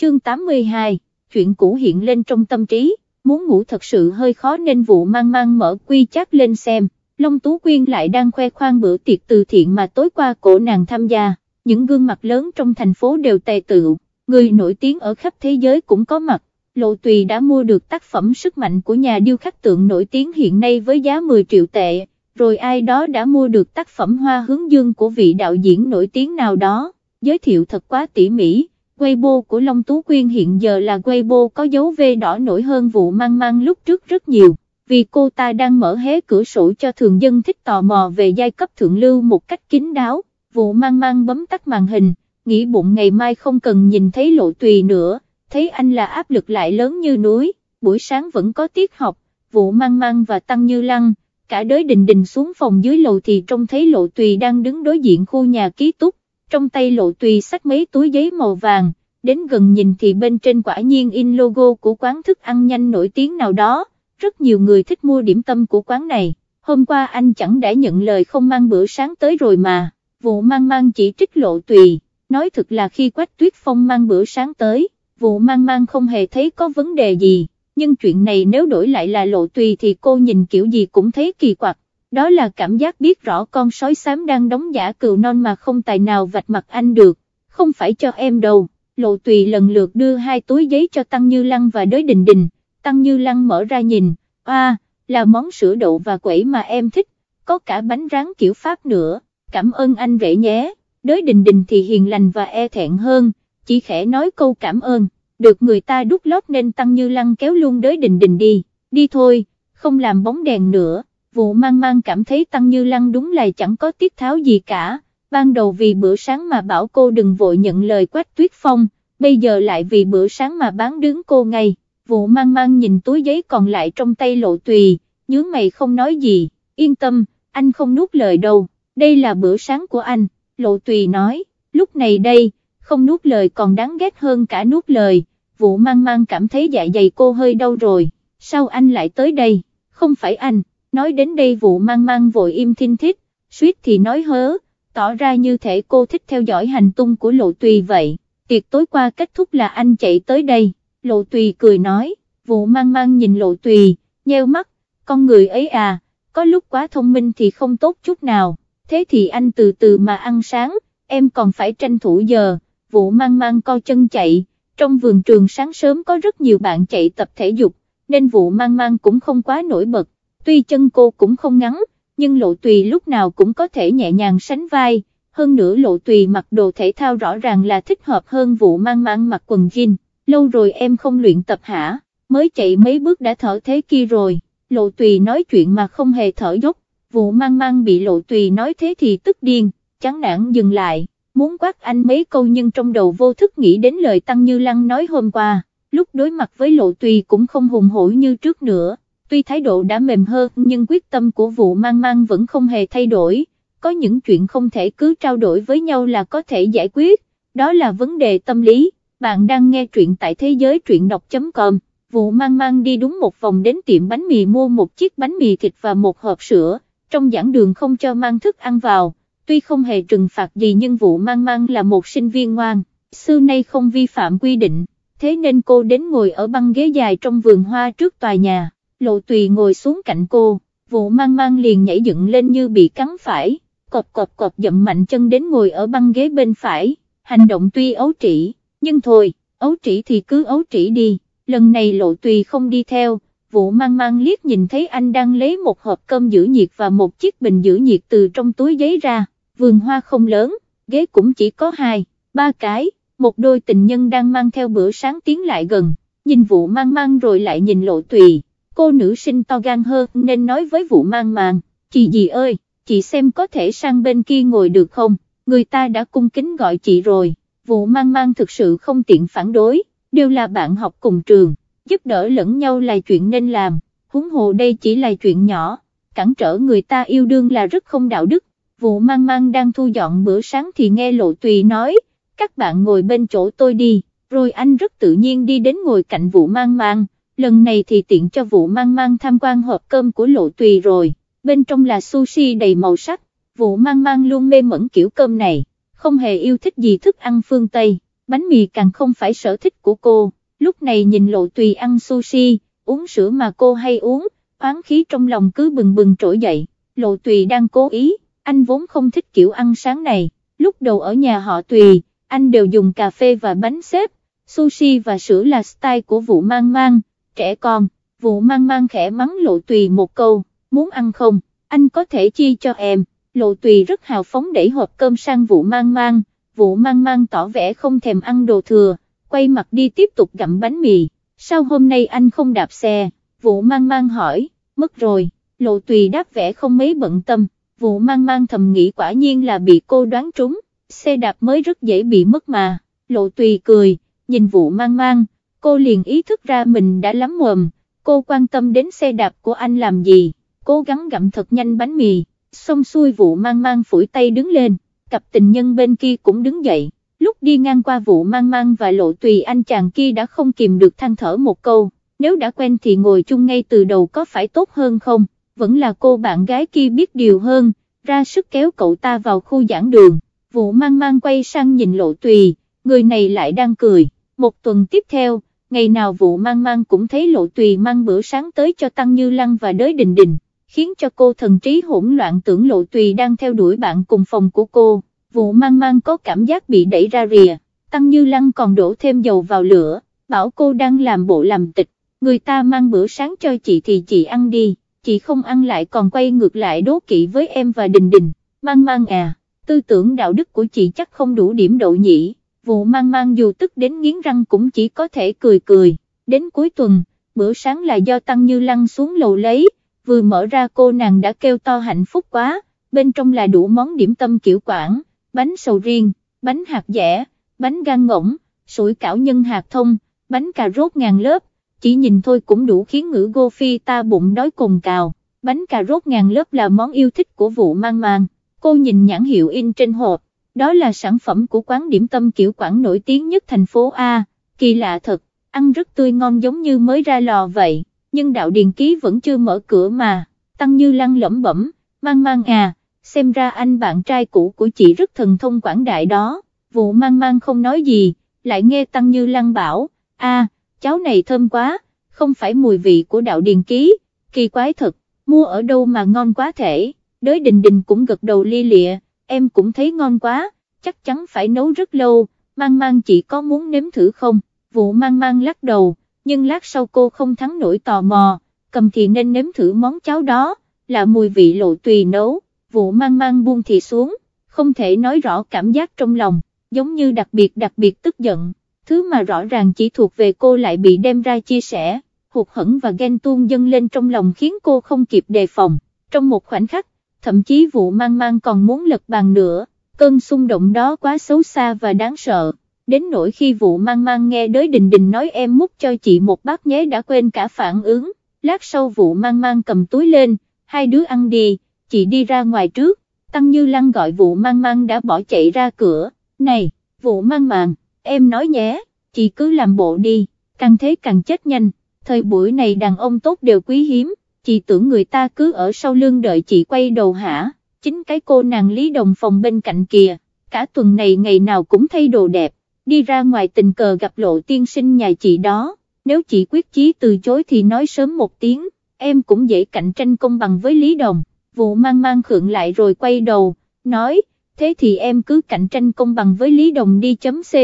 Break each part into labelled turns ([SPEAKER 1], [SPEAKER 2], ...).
[SPEAKER 1] chương 82, chuyện cũ hiện lên trong tâm trí, muốn ngủ thật sự hơi khó nên vụ mang mang mở quy chắc lên xem, Long Tú Quyên lại đang khoe khoang bữa tiệc từ thiện mà tối qua cổ nàng tham gia, những gương mặt lớn trong thành phố đều tề tựu, người nổi tiếng ở khắp thế giới cũng có mặt, Lộ Tùy đã mua được tác phẩm sức mạnh của nhà điêu khắc tượng nổi tiếng hiện nay với giá 10 triệu tệ, rồi ai đó đã mua được tác phẩm hoa hướng dương của vị đạo diễn nổi tiếng nào đó, giới thiệu thật quá tỉ mỉ. Weibo của Long Tú Quyên hiện giờ là Weibo có dấu V đỏ nổi hơn vụ mang mang lúc trước rất nhiều, vì cô ta đang mở hé cửa sổ cho thường dân thích tò mò về giai cấp thượng lưu một cách kín đáo, vụ mang mang bấm tắt màn hình, nghĩ bụng ngày mai không cần nhìn thấy lộ tùy nữa, thấy anh là áp lực lại lớn như núi, buổi sáng vẫn có tiết học, vụ mang mang và tăng như lăng, cả đới đình đình xuống phòng dưới lầu thì trông thấy lộ tùy đang đứng đối diện khu nhà ký túc, trong tay lộ tùy sách mấy túi giấy màu vàng, đến gần nhìn thì bên trên quả nhiên in logo của quán thức ăn nhanh nổi tiếng nào đó, rất nhiều người thích mua điểm tâm của quán này, hôm qua anh chẳng đã nhận lời không mang bữa sáng tới rồi mà, vụ mang mang chỉ trích lộ tùy, nói thực là khi Quách Tuyết Phong mang bữa sáng tới, vụ mang mang không hề thấy có vấn đề gì, nhưng chuyện này nếu đổi lại là lộ tùy thì cô nhìn kiểu gì cũng thấy kỳ quặc đó là cảm giác biết rõ con sói xám đang đóng giả cừu non mà không tài nào vạch mặt anh được, không phải cho em đâu, lộ tùy lần lượt đưa hai túi giấy cho Tăng Như Lăng và đới đình đình, Tăng Như Lăng mở ra nhìn, à, là món sữa đậu và quẩy mà em thích, có cả bánh rán kiểu Pháp nữa, cảm ơn anh rể nhé, đới đình đình thì hiền lành và e thẹn hơn, chỉ khẽ nói câu cảm ơn, được người ta đút lót nên Tăng Như Lăng kéo luôn đới đình đình đi, đi thôi, không làm bóng đèn nữa vụ mang mang cảm thấy Tăng Như Lăng đúng là chẳng có tiết tháo gì cả, ban đầu vì bữa sáng mà bảo cô đừng vội nhận lời quách tuyết phong, bây giờ lại vì bữa sáng mà bán đứng cô ngay, vụ mang mang nhìn túi giấy còn lại trong tay lộ tùy, nhớ mày không nói gì, yên tâm, anh không nuốt lời đâu, đây là bữa sáng của anh, lộ tùy nói, lúc này đây, không nuốt lời còn đáng ghét hơn cả nuốt lời, vụ mang mang cảm thấy dạ dày cô hơi đau rồi, sao anh lại tới đây, không phải anh nói đến đây vụ mang mang vội im thinh thích, suýt thì nói hớ, tỏ ra như thể cô thích theo dõi hành tung của lộ tùy vậy, tiệc tối qua kết thúc là anh chạy tới đây, lộ tùy cười nói, vụ mang mang nhìn lộ tùy, nheo mắt, con người ấy à, có lúc quá thông minh thì không tốt chút nào, thế thì anh từ từ mà ăn sáng, em còn phải tranh thủ giờ, vụ mang mang co chân chạy, trong vườn trường sáng sớm có rất nhiều bạn chạy tập thể dục, nên vụ mang mang cũng không quá nổi bật tuy chân cô cũng không ngắn, nhưng lộ tùy lúc nào cũng có thể nhẹ nhàng sánh vai, hơn nữa lộ tùy mặc đồ thể thao rõ ràng là thích hợp hơn vụ mang mang mặc quần jean, lâu rồi em không luyện tập hả, mới chạy mấy bước đã thở thế kia rồi, lộ tùy nói chuyện mà không hề thở dốc, vụ mang mang bị lộ tùy nói thế thì tức điên, chán nản dừng lại, muốn quát anh mấy câu nhưng trong đầu vô thức nghĩ đến lời Tăng Như Lăng nói hôm qua, lúc đối mặt với lộ tùy cũng không hùng hổ như trước nữa tuy thái độ đã mềm hơn nhưng quyết tâm của vụ mang mang vẫn không hề thay đổi, có những chuyện không thể cứ trao đổi với nhau là có thể giải quyết, đó là vấn đề tâm lý, bạn đang nghe truyện tại thế giới truyện đọc.com, vụ mang mang đi đúng một vòng đến tiệm bánh mì mua một chiếc bánh mì thịt và một hộp sữa, trong giảng đường không cho mang thức ăn vào, tuy không hề trừng phạt gì nhưng vụ mang mang là một sinh viên ngoan, xưa nay không vi phạm quy định, thế nên cô đến ngồi ở băng ghế dài trong vườn hoa trước tòa nhà lộ tùy ngồi xuống cạnh cô, vụ mang mang liền nhảy dựng lên như bị cắn phải, cọp cọp cọp dậm mạnh chân đến ngồi ở băng ghế bên phải, hành động tuy ấu trĩ, nhưng thôi, ấu trĩ thì cứ ấu trĩ đi, lần này lộ tùy không đi theo, vụ mang mang liếc nhìn thấy anh đang lấy một hộp cơm giữ nhiệt và một chiếc bình giữ nhiệt từ trong túi giấy ra, vườn hoa không lớn, ghế cũng chỉ có hai, ba cái, một đôi tình nhân đang mang theo bữa sáng tiến lại gần, nhìn vụ mang mang rồi lại nhìn lộ tùy cô nữ sinh to gan hơn nên nói với vụ mang màng, chị gì ơi, chị xem có thể sang bên kia ngồi được không, người ta đã cung kính gọi chị rồi, vụ mang mang thực sự không tiện phản đối, đều là bạn học cùng trường, giúp đỡ lẫn nhau là chuyện nên làm, huống hồ đây chỉ là chuyện nhỏ, cản trở người ta yêu đương là rất không đạo đức, vụ mang mang đang thu dọn bữa sáng thì nghe lộ tùy nói, các bạn ngồi bên chỗ tôi đi, rồi anh rất tự nhiên đi đến ngồi cạnh vụ mang mang lần này thì tiện cho vụ mang mang tham quan hộp cơm của lộ tùy rồi, bên trong là sushi đầy màu sắc, vụ mang mang luôn mê mẩn kiểu cơm này, không hề yêu thích gì thức ăn phương Tây, bánh mì càng không phải sở thích của cô, lúc này nhìn lộ tùy ăn sushi, uống sữa mà cô hay uống, oán khí trong lòng cứ bừng bừng trỗi dậy, lộ tùy đang cố ý, anh vốn không thích kiểu ăn sáng này, lúc đầu ở nhà họ tùy, anh đều dùng cà phê và bánh xếp, sushi và sữa là style của vụ mang mang, trẻ con, vụ mang mang khẽ mắng lộ tùy một câu, muốn ăn không, anh có thể chi cho em, lộ tùy rất hào phóng đẩy hộp cơm sang vụ mang mang, vụ mang mang tỏ vẻ không thèm ăn đồ thừa, quay mặt đi tiếp tục gặm bánh mì, sao hôm nay anh không đạp xe, vụ mang mang hỏi, mất rồi, lộ tùy đáp vẻ không mấy bận tâm, vụ mang mang thầm nghĩ quả nhiên là bị cô đoán trúng, xe đạp mới rất dễ bị mất mà, lộ tùy cười, nhìn vụ mang mang, cô liền ý thức ra mình đã lắm mồm, cô quan tâm đến xe đạp của anh làm gì, cố gắng gặm thật nhanh bánh mì, xong xuôi vụ mang mang phủi tay đứng lên, cặp tình nhân bên kia cũng đứng dậy, lúc đi ngang qua vụ mang mang và lộ tùy anh chàng kia đã không kìm được than thở một câu, nếu đã quen thì ngồi chung ngay từ đầu có phải tốt hơn không, vẫn là cô bạn gái kia biết điều hơn, ra sức kéo cậu ta vào khu giảng đường, vụ mang mang quay sang nhìn lộ tùy, người này lại đang cười, một tuần tiếp theo, ngày nào vụ mang mang cũng thấy lộ tùy mang bữa sáng tới cho Tăng Như Lăng và đới đình đình, khiến cho cô thần trí hỗn loạn tưởng lộ tùy đang theo đuổi bạn cùng phòng của cô, vụ mang mang có cảm giác bị đẩy ra rìa, Tăng Như Lăng còn đổ thêm dầu vào lửa, bảo cô đang làm bộ làm tịch, người ta mang bữa sáng cho chị thì chị ăn đi, chị không ăn lại còn quay ngược lại đố kỵ với em và đình đình, mang mang à, tư tưởng đạo đức của chị chắc không đủ điểm độ nhỉ vụ mang mang dù tức đến nghiến răng cũng chỉ có thể cười cười, đến cuối tuần, bữa sáng là do Tăng Như Lăng xuống lầu lấy, vừa mở ra cô nàng đã kêu to hạnh phúc quá, bên trong là đủ món điểm tâm kiểu quảng, bánh sầu riêng, bánh hạt dẻ, bánh gan ngỗng, sủi cảo nhân hạt thông, bánh cà rốt ngàn lớp, chỉ nhìn thôi cũng đủ khiến ngữ gô phi ta bụng đói cồn cào, bánh cà rốt ngàn lớp là món yêu thích của vụ mang mang, cô nhìn nhãn hiệu in trên hộp, đó là sản phẩm của quán điểm tâm kiểu quảng nổi tiếng nhất thành phố A, kỳ lạ thật, ăn rất tươi ngon giống như mới ra lò vậy, nhưng đạo điền ký vẫn chưa mở cửa mà, tăng như lăng lẩm bẩm, mang mang à, xem ra anh bạn trai cũ của chị rất thần thông quảng đại đó, vụ mang mang không nói gì, lại nghe tăng như lăng bảo, a cháu này thơm quá, không phải mùi vị của đạo điền ký, kỳ quái thật, mua ở đâu mà ngon quá thể, đới đình đình cũng gật đầu ly lịa em cũng thấy ngon quá, chắc chắn phải nấu rất lâu, mang mang chị có muốn nếm thử không, vụ mang mang lắc đầu, nhưng lát sau cô không thắng nổi tò mò, cầm thì nên nếm thử món cháo đó, là mùi vị lộ tùy nấu, vụ mang mang buông thì xuống, không thể nói rõ cảm giác trong lòng, giống như đặc biệt đặc biệt tức giận, thứ mà rõ ràng chỉ thuộc về cô lại bị đem ra chia sẻ, hụt hẫng và ghen tuông dâng lên trong lòng khiến cô không kịp đề phòng, trong một khoảnh khắc, thậm chí vụ mang mang còn muốn lật bàn nữa, cơn xung động đó quá xấu xa và đáng sợ, đến nỗi khi vụ mang mang nghe đới đình đình nói em múc cho chị một bát nhé đã quên cả phản ứng, lát sau vụ mang mang cầm túi lên, hai đứa ăn đi, chị đi ra ngoài trước, Tăng Như Lăng gọi vụ mang mang đã bỏ chạy ra cửa, này, vụ mang mang, em nói nhé, chị cứ làm bộ đi, càng thế càng chết nhanh, thời buổi này đàn ông tốt đều quý hiếm, chị tưởng người ta cứ ở sau lưng đợi chị quay đầu hả, chính cái cô nàng Lý Đồng phòng bên cạnh kìa, cả tuần này ngày nào cũng thay đồ đẹp, đi ra ngoài tình cờ gặp lộ tiên sinh nhà chị đó, nếu chị quyết chí từ chối thì nói sớm một tiếng, em cũng dễ cạnh tranh công bằng với Lý Đồng, vụ mang mang khượng lại rồi quay đầu, nói, thế thì em cứ cạnh tranh công bằng với Lý Đồng đi chấm ch,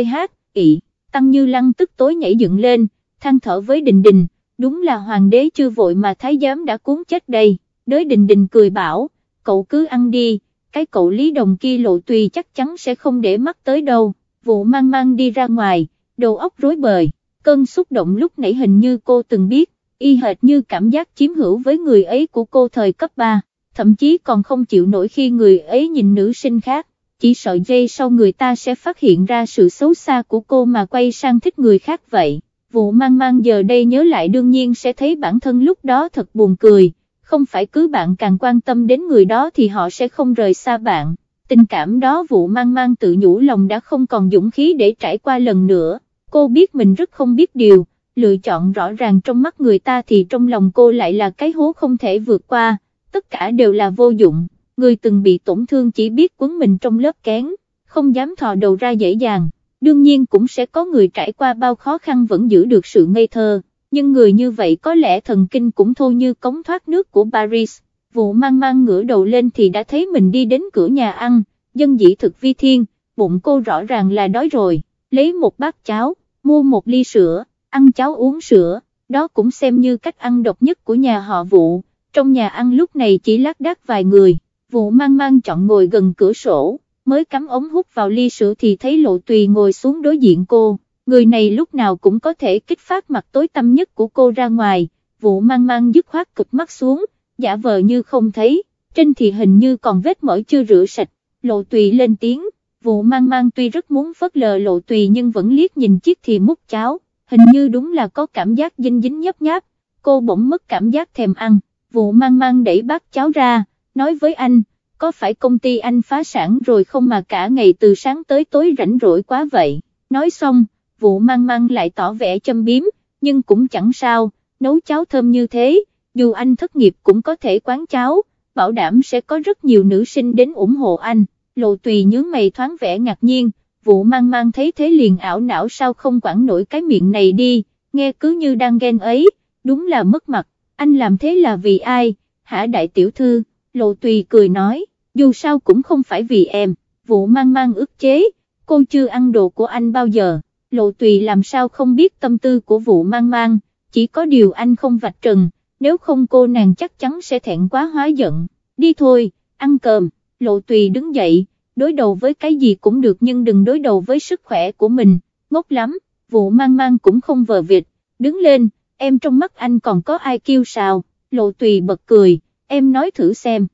[SPEAKER 1] ị, tăng như lăng tức tối nhảy dựng lên, than thở với đình đình, đúng là hoàng đế chưa vội mà thái giám đã cuốn chết đây, đới đình đình cười bảo, cậu cứ ăn đi, cái cậu lý đồng kia lộ tùy chắc chắn sẽ không để mắt tới đâu, vụ mang mang đi ra ngoài, đầu óc rối bời, cơn xúc động lúc nãy hình như cô từng biết, y hệt như cảm giác chiếm hữu với người ấy của cô thời cấp 3, thậm chí còn không chịu nổi khi người ấy nhìn nữ sinh khác, chỉ sợ dây sau người ta sẽ phát hiện ra sự xấu xa của cô mà quay sang thích người khác vậy vụ mang mang giờ đây nhớ lại đương nhiên sẽ thấy bản thân lúc đó thật buồn cười, không phải cứ bạn càng quan tâm đến người đó thì họ sẽ không rời xa bạn, tình cảm đó vụ mang mang tự nhủ lòng đã không còn dũng khí để trải qua lần nữa, cô biết mình rất không biết điều, lựa chọn rõ ràng trong mắt người ta thì trong lòng cô lại là cái hố không thể vượt qua, tất cả đều là vô dụng, người từng bị tổn thương chỉ biết quấn mình trong lớp kén, không dám thò đầu ra dễ dàng đương nhiên cũng sẽ có người trải qua bao khó khăn vẫn giữ được sự ngây thơ, nhưng người như vậy có lẽ thần kinh cũng thô như cống thoát nước của Paris, vụ mang mang ngửa đầu lên thì đã thấy mình đi đến cửa nhà ăn, dân dĩ thực vi thiên, bụng cô rõ ràng là đói rồi, lấy một bát cháo, mua một ly sữa, ăn cháo uống sữa, đó cũng xem như cách ăn độc nhất của nhà họ vụ, trong nhà ăn lúc này chỉ lác đác vài người, vụ mang mang chọn ngồi gần cửa sổ, mới cắm ống hút vào ly sữa thì thấy lộ tùy ngồi xuống đối diện cô, người này lúc nào cũng có thể kích phát mặt tối tâm nhất của cô ra ngoài, vụ mang mang dứt khoát cực mắt xuống, giả vờ như không thấy, trên thì hình như còn vết mỡ chưa rửa sạch, lộ tùy lên tiếng, vụ mang mang tuy rất muốn phớt lờ lộ tùy nhưng vẫn liếc nhìn chiếc thì múc cháo, hình như đúng là có cảm giác dinh dính nhấp nháp, cô bỗng mất cảm giác thèm ăn, vụ mang mang đẩy bát cháo ra, nói với anh, có phải công ty anh phá sản rồi không mà cả ngày từ sáng tới tối rảnh rỗi quá vậy, nói xong, vụ mang mang lại tỏ vẻ châm biếm, nhưng cũng chẳng sao, nấu cháo thơm như thế, dù anh thất nghiệp cũng có thể quán cháo, bảo đảm sẽ có rất nhiều nữ sinh đến ủng hộ anh, lộ tùy nhướng mày thoáng vẻ ngạc nhiên, vụ mang mang thấy thế liền ảo não sao không quản nổi cái miệng này đi, nghe cứ như đang ghen ấy, đúng là mất mặt, anh làm thế là vì ai, hả đại tiểu thư, lộ tùy cười nói, dù sao cũng không phải vì em, vụ mang mang ức chế, cô chưa ăn đồ của anh bao giờ, lộ tùy làm sao không biết tâm tư của vụ mang mang, chỉ có điều anh không vạch trần, nếu không cô nàng chắc chắn sẽ thẹn quá hóa giận, đi thôi, ăn cơm, lộ tùy đứng dậy, đối đầu với cái gì cũng được nhưng đừng đối đầu với sức khỏe của mình, ngốc lắm, vụ mang mang cũng không vờ vịt, đứng lên, em trong mắt anh còn có ai kêu sao, lộ tùy bật cười, em nói thử xem,